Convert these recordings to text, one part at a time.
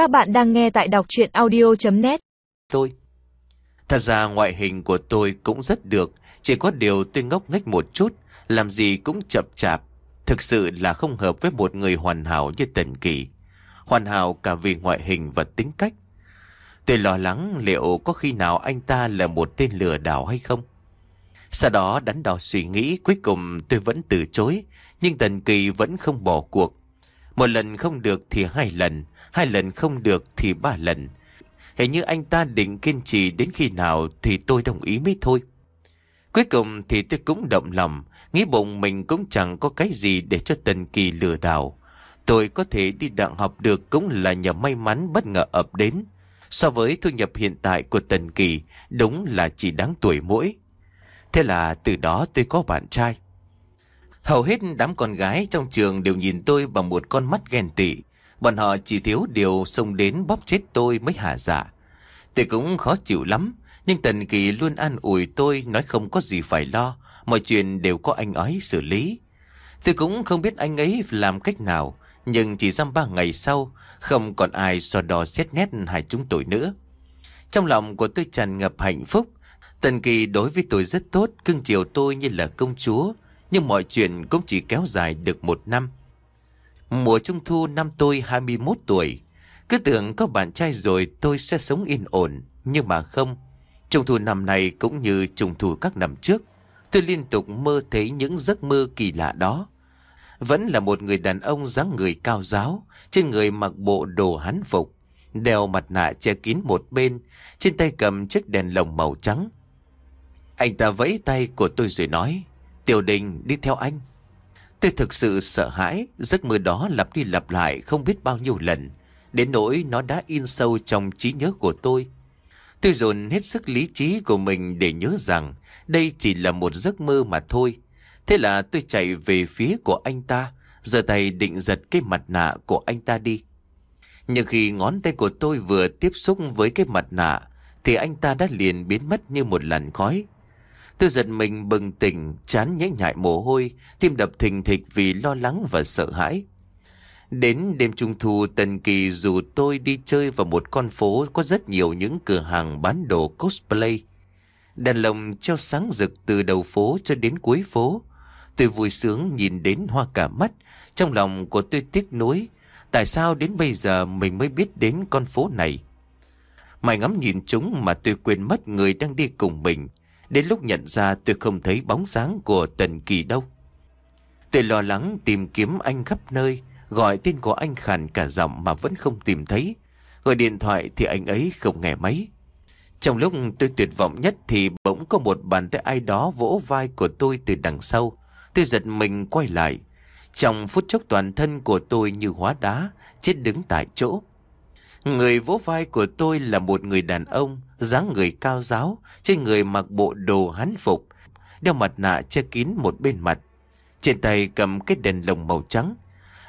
Các bạn đang nghe tại đọc chuyện audio.net Tôi. Thật ra ngoại hình của tôi cũng rất được, Chỉ có điều tôi ngốc nghếch một chút, Làm gì cũng chậm chạp. Thực sự là không hợp với một người hoàn hảo như Tần Kỳ. Hoàn hảo cả vì ngoại hình và tính cách. Tôi lo lắng liệu có khi nào anh ta là một tên lừa đảo hay không. Sau đó đắn đo suy nghĩ, Cuối cùng tôi vẫn từ chối, Nhưng Tần Kỳ vẫn không bỏ cuộc. Một lần không được thì hai lần Hai lần không được thì ba lần. Hình như anh ta định kiên trì đến khi nào Thì tôi đồng ý mới thôi. Cuối cùng thì tôi cũng động lòng, Nghĩ bụng mình cũng chẳng có cái gì Để cho Tần Kỳ lừa đảo. Tôi có thể đi đặng học được Cũng là nhờ may mắn bất ngờ ập đến. So với thu nhập hiện tại của Tần Kỳ, Đúng là chỉ đáng tuổi mỗi. Thế là từ đó tôi có bạn trai. Hầu hết đám con gái trong trường đều nhìn tôi bằng một con mắt ghen tị Bọn họ chỉ thiếu điều xông đến bóp chết tôi mới hạ dạ. Tôi cũng khó chịu lắm, nhưng Tần Kỳ luôn an ủi tôi nói không có gì phải lo, mọi chuyện đều có anh ấy xử lý. Tôi cũng không biết anh ấy làm cách nào, nhưng chỉ dăm ba ngày sau, không còn ai so đo xét nét hai chúng tôi nữa. Trong lòng của tôi tràn ngập hạnh phúc, Tần Kỳ đối với tôi rất tốt, cưng chiều tôi như là công chúa, nhưng mọi chuyện cũng chỉ kéo dài được một năm. Mùa trung thu năm tôi 21 tuổi. Cứ tưởng có bạn trai rồi tôi sẽ sống yên ổn. Nhưng mà không. Trung thu năm nay cũng như trung thu các năm trước. Tôi liên tục mơ thấy những giấc mơ kỳ lạ đó. Vẫn là một người đàn ông dáng người cao giáo. Trên người mặc bộ đồ hán phục. Đeo mặt nạ che kín một bên. Trên tay cầm chiếc đèn lồng màu trắng. Anh ta vẫy tay của tôi rồi nói. Tiểu đình đi theo anh. Tôi thực sự sợ hãi, giấc mơ đó lặp đi lặp lại không biết bao nhiêu lần. Đến nỗi nó đã in sâu trong trí nhớ của tôi. Tôi dồn hết sức lý trí của mình để nhớ rằng đây chỉ là một giấc mơ mà thôi. Thế là tôi chạy về phía của anh ta, giờ tay định giật cái mặt nạ của anh ta đi. Nhưng khi ngón tay của tôi vừa tiếp xúc với cái mặt nạ, thì anh ta đã liền biến mất như một làn khói. Tôi giật mình bừng tỉnh, chán nhễ nhại mồ hôi, tim đập thình thịch vì lo lắng và sợ hãi. Đến đêm trung thu Tần Kỳ dù tôi đi chơi vào một con phố có rất nhiều những cửa hàng bán đồ cosplay. Đèn lồng treo sáng rực từ đầu phố cho đến cuối phố. Tôi vui sướng nhìn đến hoa cả mắt, trong lòng của tôi tiếc nuối. Tại sao đến bây giờ mình mới biết đến con phố này? Mày ngắm nhìn chúng mà tôi quên mất người đang đi cùng mình. Đến lúc nhận ra tôi không thấy bóng sáng của Tần Kỳ đâu. Tôi lo lắng tìm kiếm anh khắp nơi, gọi tên của anh khàn cả giọng mà vẫn không tìm thấy. Gọi điện thoại thì anh ấy không nghe máy. Trong lúc tôi tuyệt vọng nhất thì bỗng có một bàn tay ai đó vỗ vai của tôi từ đằng sau. Tôi giật mình quay lại. Trong phút chốc toàn thân của tôi như hóa đá, chết đứng tại chỗ. Người vỗ vai của tôi là một người đàn ông, dáng người cao giáo, trên người mặc bộ đồ hán phục, đeo mặt nạ che kín một bên mặt. Trên tay cầm cái đèn lồng màu trắng.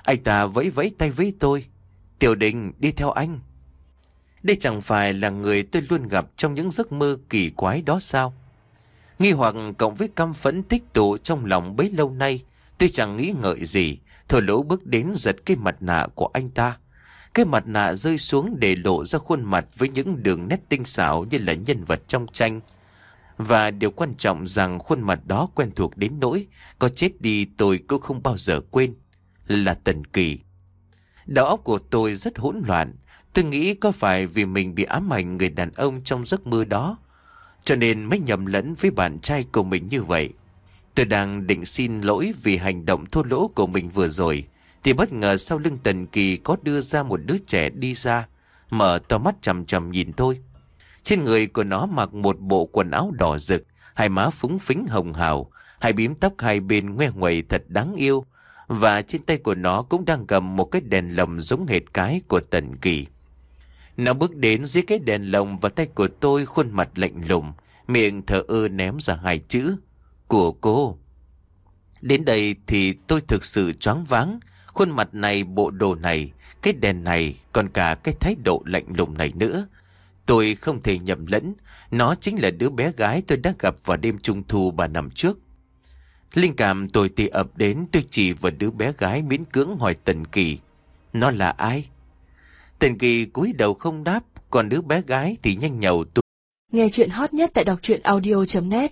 Anh ta vẫy vẫy tay với tôi. Tiểu đình đi theo anh. Đây chẳng phải là người tôi luôn gặp trong những giấc mơ kỳ quái đó sao? Nghi hoặc cộng với căm phẫn tích tụ trong lòng bấy lâu nay, tôi chẳng nghĩ ngợi gì, thổ lỗ bước đến giật cái mặt nạ của anh ta. Cái mặt nạ rơi xuống để lộ ra khuôn mặt với những đường nét tinh xảo như là nhân vật trong tranh. Và điều quan trọng rằng khuôn mặt đó quen thuộc đến nỗi, có chết đi tôi cũng không bao giờ quên, là Tần Kỳ. Đầu óc của tôi rất hỗn loạn, tôi nghĩ có phải vì mình bị ám ảnh người đàn ông trong giấc mơ đó, cho nên mới nhầm lẫn với bạn trai của mình như vậy. Tôi đang định xin lỗi vì hành động thô lỗ của mình vừa rồi, thì bất ngờ sau lưng Tần Kỳ có đưa ra một đứa trẻ đi ra, mở to mắt chầm chầm nhìn tôi. Trên người của nó mặc một bộ quần áo đỏ rực, hai má phúng phính hồng hào, hai bím tóc hai bên ngoe ngoẩy thật đáng yêu, và trên tay của nó cũng đang cầm một cái đèn lồng giống hệt cái của Tần Kỳ. Nó bước đến dưới cái đèn lồng và tay của tôi khuôn mặt lạnh lùng, miệng thở ơ ném ra hai chữ, của cô. Đến đây thì tôi thực sự choáng váng, Khuôn mặt này, bộ đồ này, cái đèn này, còn cả cái thái độ lạnh lùng này nữa. Tôi không thể nhầm lẫn, nó chính là đứa bé gái tôi đã gặp vào đêm trung thu bà năm trước. Linh cảm tôi tì ập đến tôi chỉ vào đứa bé gái miễn cưỡng hỏi Tần Kỳ. Nó là ai? Tần Kỳ cúi đầu không đáp, còn đứa bé gái thì nhanh nhậu tôi Nghe chuyện hot nhất tại đọc truyện audio.net